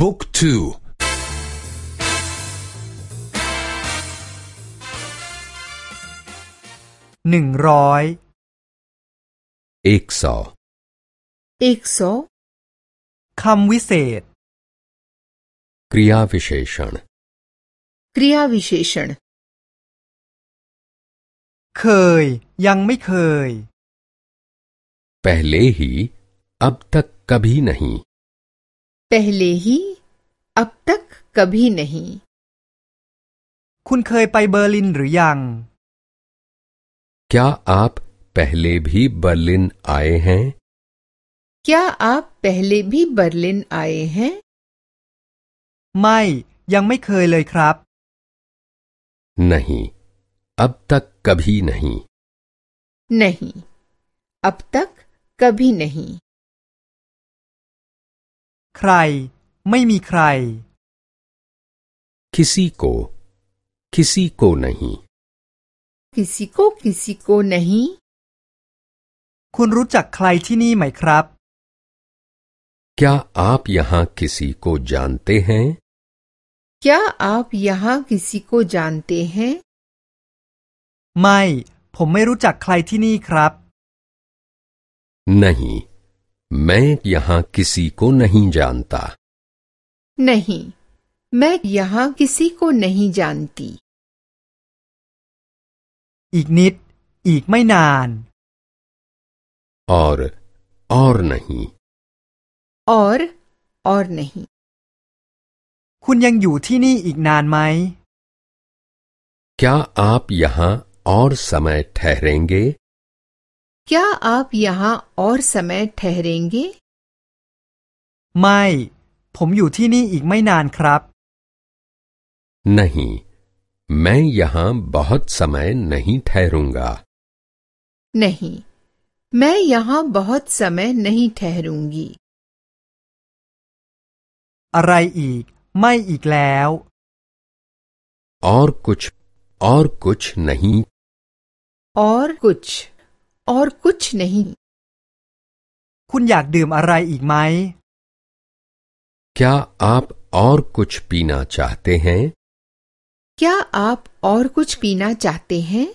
บุ๊กทูหนึ่งร้อย เอกซอ एक सौ คำวิเศษ กริยาวิเศษณ क्रिया विशेषण เคย ยังไม่เคย पहले ही अब तक कभी नहीं पहले ही अब तक कभी नहीं คุณเคยไปเบอร์ลินหรือยัง क्या आप पहले भी बर्लिन आए हैं क्या आप पहले भी बर्लिन आए हैं ไม่ ยังไม่เคยเลยครับ नहीं अब तक कभी नहीं नहीं अब तक कभी नहीं ใคร ไม่มีใคร किसी को किसी को नहीं किसी को किसी को नहीं คุณรู้จักใครที่นี่ไหมครับ क्या आप यहाँ किसी को जानते हैं क्या आप यहाँ किसी को जानते हैं ไม่ ผมไม่รู้จักใครที่นี่ครับ नहीं मैं यहाँ किसी को नहीं जानता नहीं मैं यहाँ किसी को नहीं जानती อีกนิด อีกไม่นาน और और नहीं और और नहीं คุณยังอยู่ที่นี่อีกนานไหม क्या आप यहाँ और समय ठहरेंगे क्या आप यहाँ और समय ठहरेंगे ไม่ ผมอยู่ที่นี่อีกไม่นานครับ नहीं मैं यहाँ बहुत समय नहीं ठहरूंगा नहीं मैं यहाँ बहुत समय नहीं ठहरूंगी อะไรอีก ไม่อีกแล้ว और कुछ और कुछ नहीं और कुछ और कुछ नहीं คุณอยากดื่มอะไรอีกไหม क्या आप और कुछ पीना चाहते हैं क्या आप और कुछ पीना चाहते हैं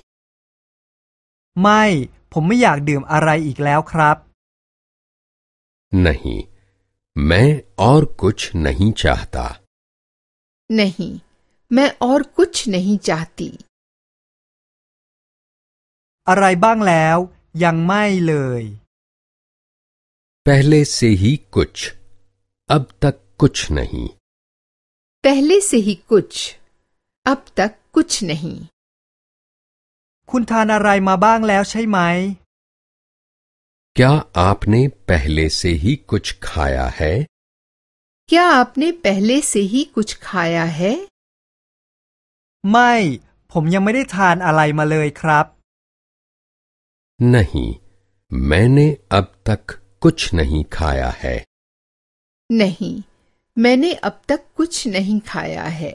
ไม่ ผมไม่อยากดื่มอะไรอีกแล้วครับ नहीं मैं और कुछ नहीं चाहता नहीं मैं और कुछ नहीं चाहती อะไรบ้างแล้ว ยังไม่เลย पहले से ही कुछ अब तक कुछ नहीं पहले से ही कुछ अब तक कुछ नहीं คุณทานอะไรมาบ้างแล้วใช่ไหม क्या आपने पहले से ही कुछ खाया है क्या आपने पहले से ही कुछ खाया है ไม่ ผมยังไม่ได้ทานอะไรมาเลยครับ नहीं मैंने अब तक कुछ नहीं खाया है नहीं मैंने अब तक कुछ नहीं खाया है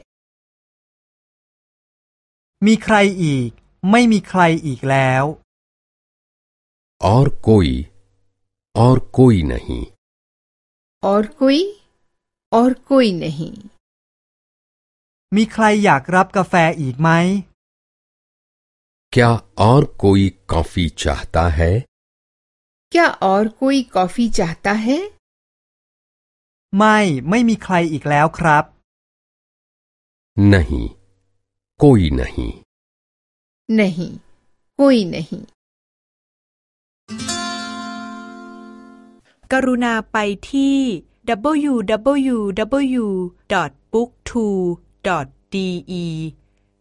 มีใครอีก ไม่มีใครอีกแล้ว और कोई और कोई नहीं और कोई और कोई नहीं มีใครอยากรับกาแฟอีกไหม क्या और कोई कॉफी चाहता है क्या और कोई कॉफी चाहता है ไม่ ไม่มีใครอีกแล้วครับ नहीं कोई नहीं नहीं कोई नहीं กรุณาไปที่ www.booktwo.de